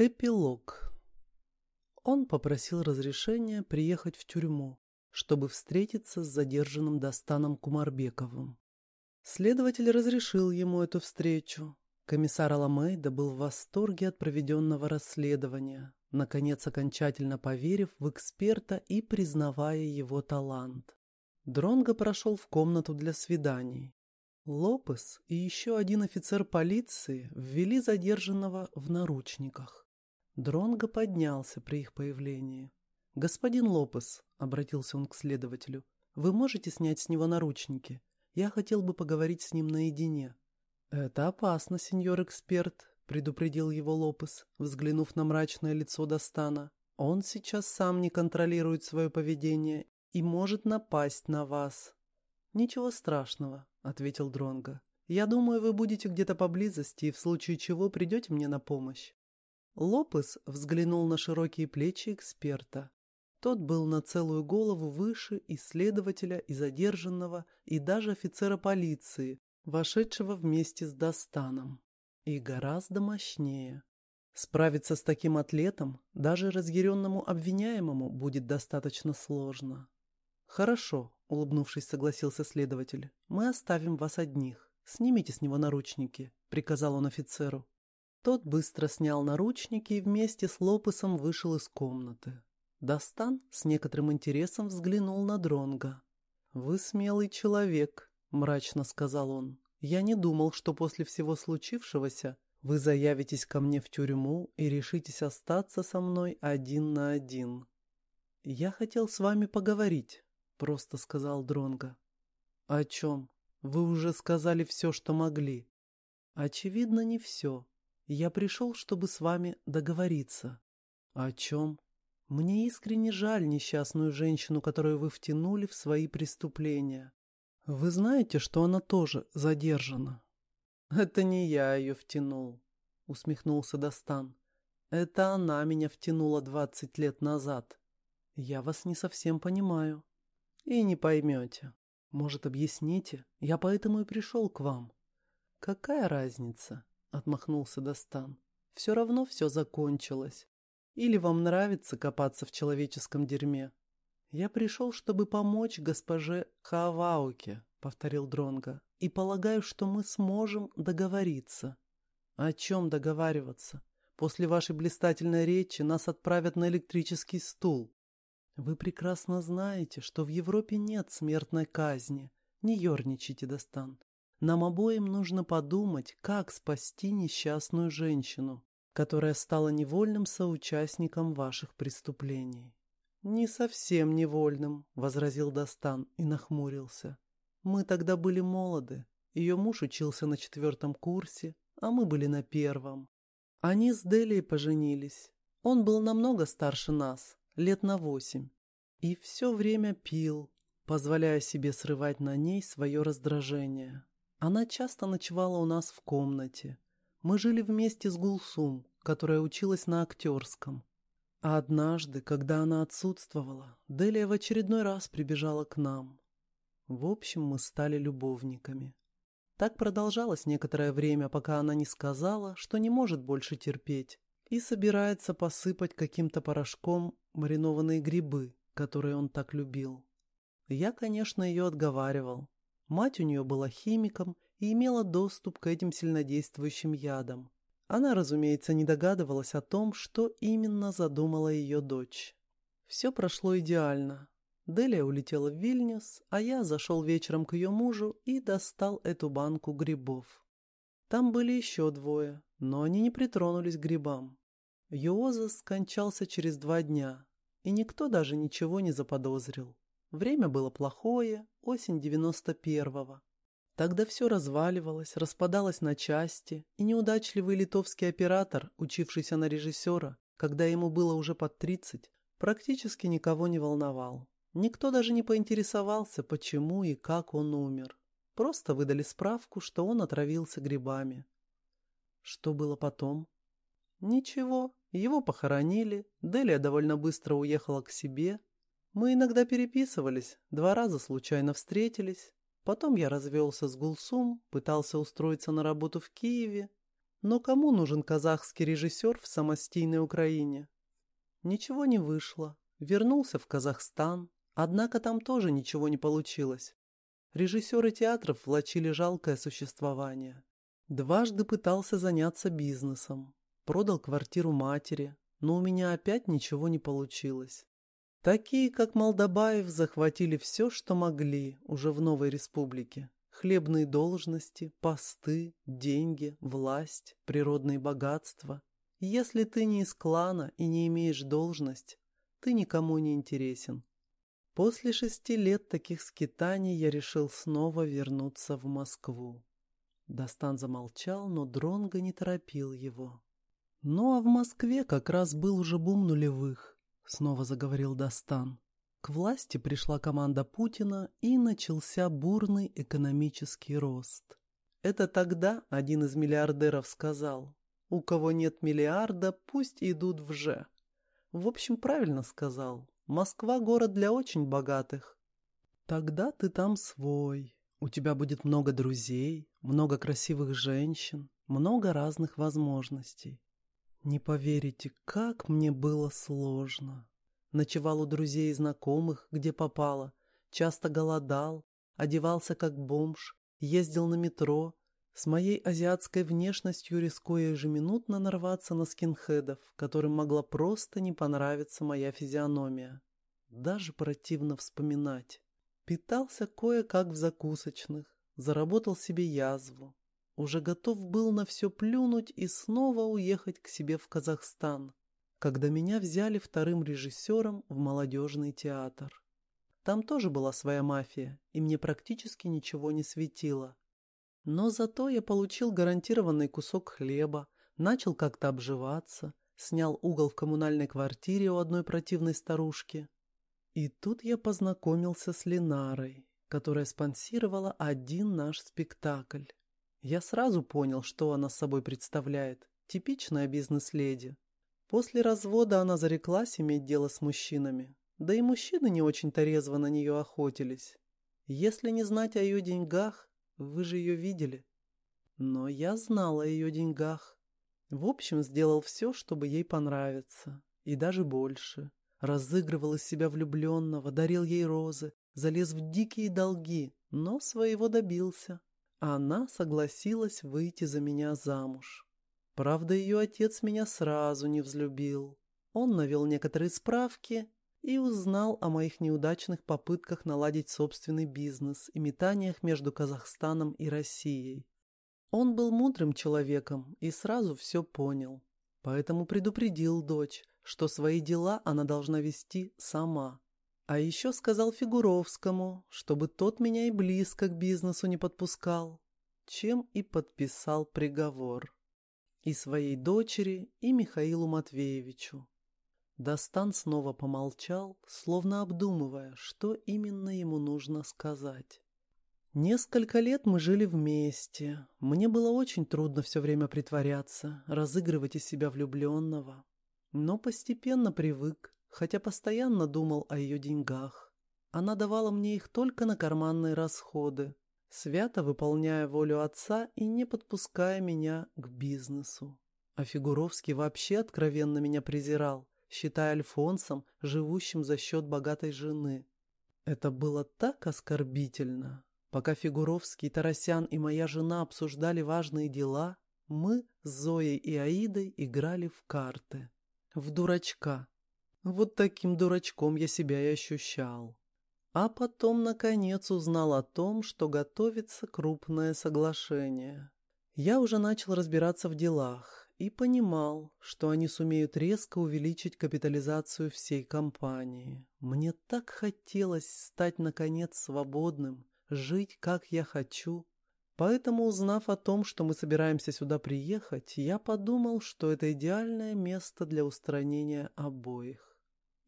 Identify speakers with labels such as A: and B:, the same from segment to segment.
A: Эпилог. Он попросил разрешения приехать в тюрьму, чтобы встретиться с задержанным Достаном Кумарбековым. Следователь разрешил ему эту встречу. Комиссар Аламейда был в восторге от проведенного расследования, наконец окончательно поверив в эксперта и признавая его талант. Дронго прошел в комнату для свиданий. Лопес и еще один офицер полиции ввели задержанного в наручниках. Дронго поднялся при их появлении. «Господин Лопес», — обратился он к следователю, — «вы можете снять с него наручники? Я хотел бы поговорить с ним наедине». «Это опасно, сеньор-эксперт», — предупредил его Лопес, взглянув на мрачное лицо Достана. «Он сейчас сам не контролирует свое поведение и может напасть на вас». «Ничего страшного», — ответил Дронго. «Я думаю, вы будете где-то поблизости и в случае чего придете мне на помощь». Лопес взглянул на широкие плечи эксперта. Тот был на целую голову выше исследователя и задержанного, и даже офицера полиции, вошедшего вместе с Достаном. И гораздо мощнее. Справиться с таким атлетом даже разъяренному обвиняемому будет достаточно сложно. «Хорошо», — улыбнувшись, согласился следователь. «Мы оставим вас одних. Снимите с него наручники», — приказал он офицеру. Тот быстро снял наручники и вместе с Лопесом вышел из комнаты. Достан с некоторым интересом взглянул на Дронга. «Вы смелый человек», — мрачно сказал он. «Я не думал, что после всего случившегося вы заявитесь ко мне в тюрьму и решитесь остаться со мной один на один». «Я хотел с вами поговорить», — просто сказал Дронга. «О чем? Вы уже сказали все, что могли». «Очевидно, не все. Я пришел, чтобы с вами договориться. О чем? Мне искренне жаль несчастную женщину, которую вы втянули в свои преступления. Вы знаете, что она тоже задержана? Это не я ее втянул, усмехнулся Достан. Это она меня втянула двадцать лет назад. Я вас не совсем понимаю. И не поймете. Может, объясните? Я поэтому и пришел к вам. Какая разница? — отмахнулся Достан. «Все равно все закончилось. Или вам нравится копаться в человеческом дерьме?» «Я пришел, чтобы помочь госпоже Хавауке», — повторил Дронга, «и полагаю, что мы сможем договориться». «О чем договариваться? После вашей блистательной речи нас отправят на электрический стул. Вы прекрасно знаете, что в Европе нет смертной казни. Не ерничайте, Достан. Нам обоим нужно подумать, как спасти несчастную женщину, которая стала невольным соучастником ваших преступлений. «Не совсем невольным», — возразил Достан и нахмурился. «Мы тогда были молоды. Ее муж учился на четвертом курсе, а мы были на первом. Они с Делией поженились. Он был намного старше нас, лет на восемь. И все время пил, позволяя себе срывать на ней свое раздражение. Она часто ночевала у нас в комнате. Мы жили вместе с Гулсум, которая училась на актерском. А однажды, когда она отсутствовала, Делия в очередной раз прибежала к нам. В общем, мы стали любовниками. Так продолжалось некоторое время, пока она не сказала, что не может больше терпеть и собирается посыпать каким-то порошком маринованные грибы, которые он так любил. Я, конечно, ее отговаривал, Мать у нее была химиком и имела доступ к этим сильнодействующим ядам. Она, разумеется, не догадывалась о том, что именно задумала ее дочь. Все прошло идеально. Делия улетела в Вильнюс, а я зашел вечером к ее мужу и достал эту банку грибов. Там были еще двое, но они не притронулись к грибам. Йоза скончался через два дня, и никто даже ничего не заподозрил. Время было плохое, осень девяносто первого. Тогда все разваливалось, распадалось на части, и неудачливый литовский оператор, учившийся на режиссера, когда ему было уже под тридцать, практически никого не волновал. Никто даже не поинтересовался, почему и как он умер. Просто выдали справку, что он отравился грибами. Что было потом? Ничего, его похоронили, Делия довольно быстро уехала к себе, мы иногда переписывались, два раза случайно встретились. Потом я развелся с Гулсум, пытался устроиться на работу в Киеве. Но кому нужен казахский режиссер в самостийной Украине? Ничего не вышло. Вернулся в Казахстан, однако там тоже ничего не получилось. Режиссеры театров влачили жалкое существование. Дважды пытался заняться бизнесом. Продал квартиру матери, но у меня опять ничего не получилось. Такие, как Молдобаев, захватили все, что могли уже в новой республике. Хлебные должности, посты, деньги, власть, природные богатства. Если ты не из клана и не имеешь должность, ты никому не интересен. После шести лет таких скитаний я решил снова вернуться в Москву. Достан замолчал, но Дронго не торопил его. Ну а в Москве как раз был уже бум нулевых, снова заговорил Достан. К власти пришла команда Путина и начался бурный экономический рост. Это тогда один из миллиардеров сказал, у кого нет миллиарда, пусть идут в Ж. В общем, правильно сказал. Москва – город для очень богатых. Тогда ты там свой. У тебя будет много друзей, много красивых женщин, много разных возможностей. Не поверите, как мне было сложно. Ночевал у друзей и знакомых, где попало, часто голодал, одевался как бомж, ездил на метро, с моей азиатской внешностью рискуя ежеминутно нарваться на скинхедов, которым могла просто не понравиться моя физиономия. Даже противно вспоминать. Питался кое-как в закусочных, заработал себе язву, уже готов был на все плюнуть и снова уехать к себе в Казахстан, когда меня взяли вторым режиссером в молодежный театр. Там тоже была своя мафия, и мне практически ничего не светило. Но зато я получил гарантированный кусок хлеба, начал как-то обживаться, снял угол в коммунальной квартире у одной противной старушки. И тут я познакомился с Ленарой, которая спонсировала один наш спектакль. Я сразу понял, что она собой представляет. Типичная бизнес-леди. После развода она зареклась иметь дело с мужчинами. Да и мужчины не очень-то резво на нее охотились. Если не знать о ее деньгах, вы же ее видели. Но я знал о ее деньгах. В общем, сделал все, чтобы ей понравиться. И даже больше. Разыгрывал из себя влюбленного, дарил ей розы, залез в дикие долги, но своего добился. Она согласилась выйти за меня замуж. Правда, ее отец меня сразу не взлюбил. Он навел некоторые справки и узнал о моих неудачных попытках наладить собственный бизнес и метаниях между Казахстаном и Россией. Он был мудрым человеком и сразу все понял. Поэтому предупредил дочь, что свои дела она должна вести сама. А еще сказал Фигуровскому, чтобы тот меня и близко к бизнесу не подпускал, чем и подписал приговор. И своей дочери, и Михаилу Матвеевичу. Достан снова помолчал, словно обдумывая, что именно ему нужно сказать. Несколько лет мы жили вместе. Мне было очень трудно все время притворяться, разыгрывать из себя влюбленного. Но постепенно привык, хотя постоянно думал о ее деньгах. Она давала мне их только на карманные расходы, свято выполняя волю отца и не подпуская меня к бизнесу. А Фигуровский вообще откровенно меня презирал, считая Альфонсом, живущим за счет богатой жены. Это было так оскорбительно. Пока Фигуровский, Тарасян и моя жена обсуждали важные дела, мы с Зоей и Аидой играли в карты. В дурачка, вот таким дурачком я себя и ощущал. А потом, наконец, узнал о том, что готовится крупное соглашение. Я уже начал разбираться в делах и понимал, что они сумеют резко увеличить капитализацию всей компании. Мне так хотелось стать, наконец, свободным, жить, как я хочу. Поэтому, узнав о том, что мы собираемся сюда приехать, я подумал, что это идеальное место для устранения обоих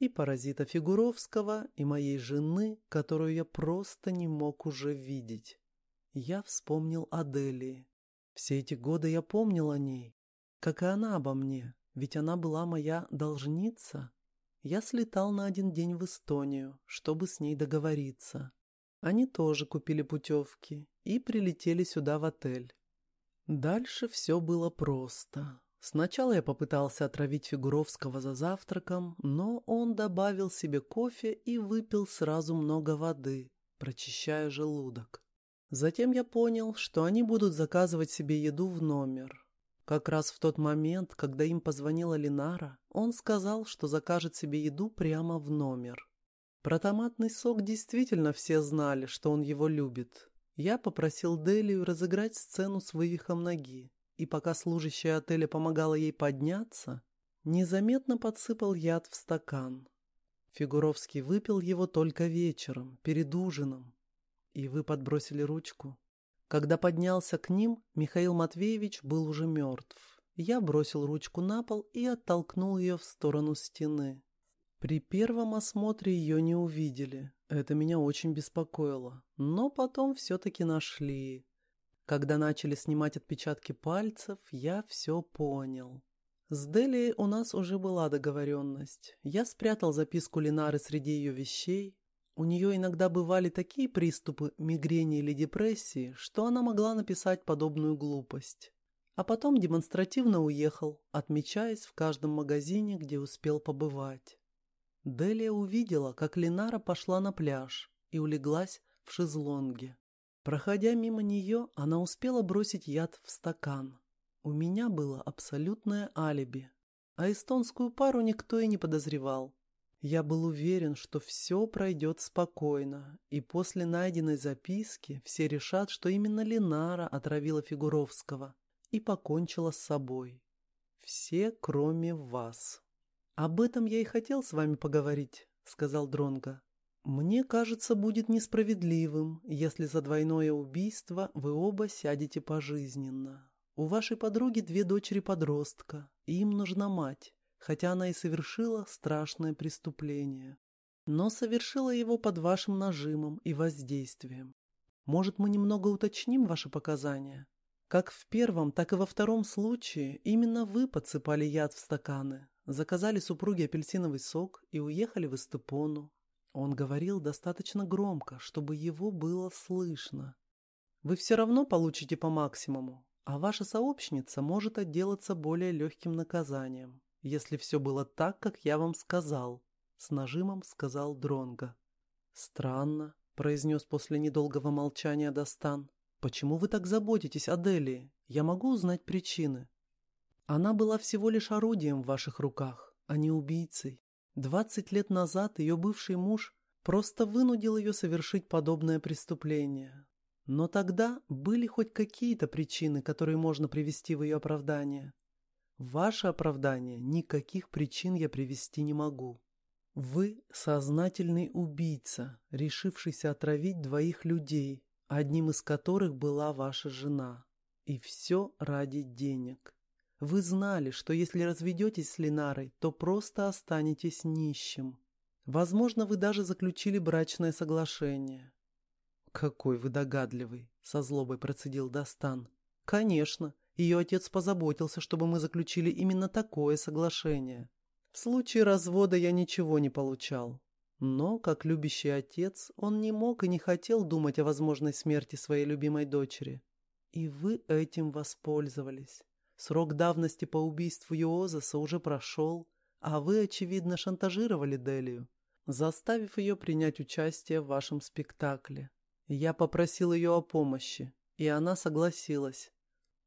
A: и паразита Фигуровского, и моей жены, которую я просто не мог уже видеть. Я вспомнил Аделии. Все эти годы я помнил о ней, как и она обо мне, ведь она была моя должница. Я слетал на один день в Эстонию, чтобы с ней договориться. Они тоже купили путевки и прилетели сюда в отель. Дальше все было просто. Сначала я попытался отравить Фигуровского за завтраком, но он добавил себе кофе и выпил сразу много воды, прочищая желудок. Затем я понял, что они будут заказывать себе еду в номер. Как раз в тот момент, когда им позвонила Линара, он сказал, что закажет себе еду прямо в номер. Про томатный сок действительно все знали, что он его любит. Я попросил Делию разыграть сцену с вывихом ноги и пока служащая отеля помогала ей подняться, незаметно подсыпал яд в стакан. Фигуровский выпил его только вечером, перед ужином. И вы подбросили ручку. Когда поднялся к ним, Михаил Матвеевич был уже мертв. Я бросил ручку на пол и оттолкнул ее в сторону стены. При первом осмотре ее не увидели. Это меня очень беспокоило. Но потом все-таки нашли. Когда начали снимать отпечатки пальцев, я все понял. С Делией у нас уже была договоренность. Я спрятал записку Линары среди ее вещей. У нее иногда бывали такие приступы мигрени или депрессии, что она могла написать подобную глупость. А потом демонстративно уехал, отмечаясь в каждом магазине, где успел побывать. Делия увидела, как Линара пошла на пляж и улеглась в шезлонге. Проходя мимо нее, она успела бросить яд в стакан. У меня было абсолютное алиби, а эстонскую пару никто и не подозревал. Я был уверен, что все пройдет спокойно, и после найденной записки все решат, что именно Ленара отравила Фигуровского и покончила с собой. Все, кроме вас. «Об этом я и хотел с вами поговорить», — сказал Дронго. «Мне кажется, будет несправедливым, если за двойное убийство вы оба сядете пожизненно. У вашей подруги две дочери-подростка, им нужна мать, хотя она и совершила страшное преступление. Но совершила его под вашим нажимом и воздействием. Может, мы немного уточним ваши показания? Как в первом, так и во втором случае именно вы подсыпали яд в стаканы, заказали супруге апельсиновый сок и уехали в Эстепону, он говорил достаточно громко, чтобы его было слышно. Вы все равно получите по максимуму, а ваша сообщница может отделаться более легким наказанием, если все было так, как я вам сказал, с нажимом сказал Дронга. Странно, произнес после недолгого молчания Достан. Почему вы так заботитесь о Делии? Я могу узнать причины. Она была всего лишь орудием в ваших руках, а не убийцей. Двадцать лет назад ее бывший муж просто вынудил ее совершить подобное преступление. Но тогда были хоть какие-то причины, которые можно привести в ее оправдание. Ваше оправдание никаких причин я привести не могу. Вы сознательный убийца, решившийся отравить двоих людей, одним из которых была ваша жена. И все ради денег. Вы знали, что если разведетесь с Линарой, то просто останетесь нищим. Возможно, вы даже заключили брачное соглашение. «Какой вы догадливый!» — со злобой процедил Достан. «Конечно, ее отец позаботился, чтобы мы заключили именно такое соглашение. В случае развода я ничего не получал. Но, как любящий отец, он не мог и не хотел думать о возможной смерти своей любимой дочери. И вы этим воспользовались. Срок давности по убийству Йозаса уже прошел, а вы, очевидно, шантажировали Делию, заставив ее принять участие в вашем спектакле. Я попросил ее о помощи, и она согласилась.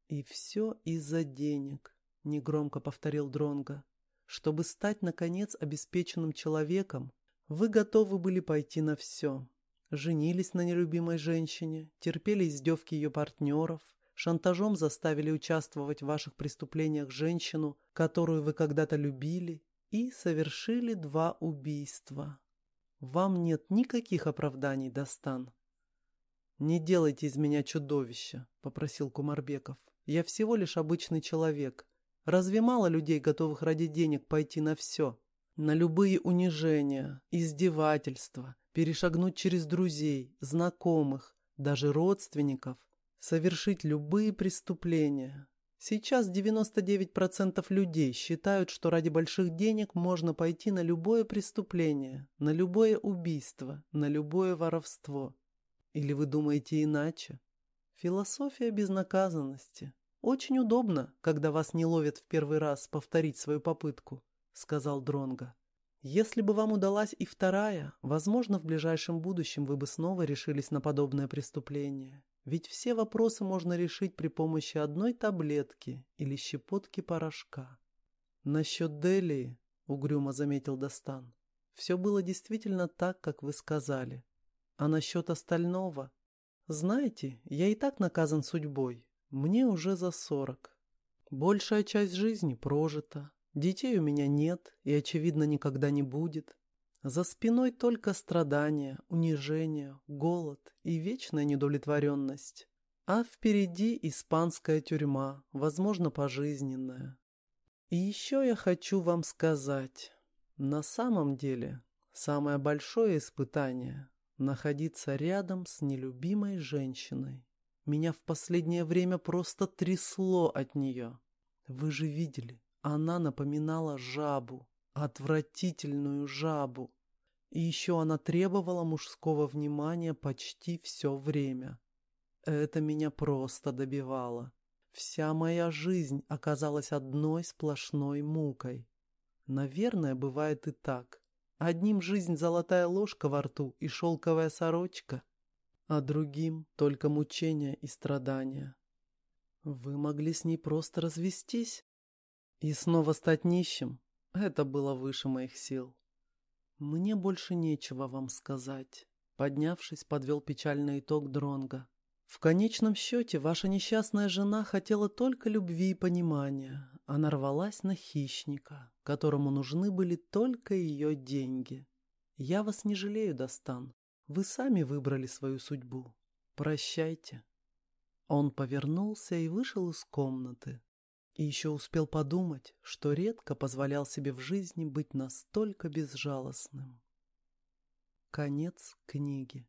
A: И все из-за денег, негромко повторил Дронга. Чтобы стать, наконец, обеспеченным человеком, вы готовы были пойти на все. Женились на нелюбимой женщине, терпели издевки ее партнеров, шантажом заставили участвовать в ваших преступлениях женщину, которую вы когда-то любили, и совершили два убийства. Вам нет никаких оправданий, Достан. «Не делайте из меня чудовища», — попросил Кумарбеков. «Я всего лишь обычный человек. Разве мало людей, готовых ради денег пойти на все? На любые унижения, издевательства, перешагнуть через друзей, знакомых, даже родственников, совершить любые преступления. Сейчас 99% людей считают, что ради больших денег можно пойти на любое преступление, на любое убийство, на любое воровство. Или вы думаете иначе? Философия безнаказанности. Очень удобно, когда вас не ловят в первый раз повторить свою попытку, сказал Дронга. Если бы вам удалась и вторая, возможно, в ближайшем будущем вы бы снова решились на подобное преступление. Ведь все вопросы можно решить при помощи одной таблетки или щепотки порошка. Насчет Делии, угрюмо заметил Достан, все было действительно так, как вы сказали. А насчет остального? Знаете, я и так наказан судьбой. Мне уже за сорок. Большая часть жизни прожита. Детей у меня нет и, очевидно, никогда не будет. За спиной только страдания, унижение, голод и вечная недовлетворенность. А впереди испанская тюрьма, возможно, пожизненная. И еще я хочу вам сказать. На самом деле, самое большое испытание — находиться рядом с нелюбимой женщиной. Меня в последнее время просто трясло от нее. Вы же видели, она напоминала жабу, отвратительную жабу. И еще она требовала мужского внимания почти все время. Это меня просто добивало. Вся моя жизнь оказалась одной сплошной мукой. Наверное, бывает и так. Одним жизнь золотая ложка во рту и шелковая сорочка — а другим только мучения и страдания. Вы могли с ней просто развестись и снова стать нищим. Это было выше моих сил. Мне больше нечего вам сказать. Поднявшись, подвел печальный итог Дронга. В конечном счете, ваша несчастная жена хотела только любви и понимания. Она рвалась на хищника, которому нужны были только ее деньги. Я вас не жалею, Достан. Вы сами выбрали свою судьбу. Прощайте. Он повернулся и вышел из комнаты. И еще успел подумать, что редко позволял себе в жизни быть настолько безжалостным. Конец книги.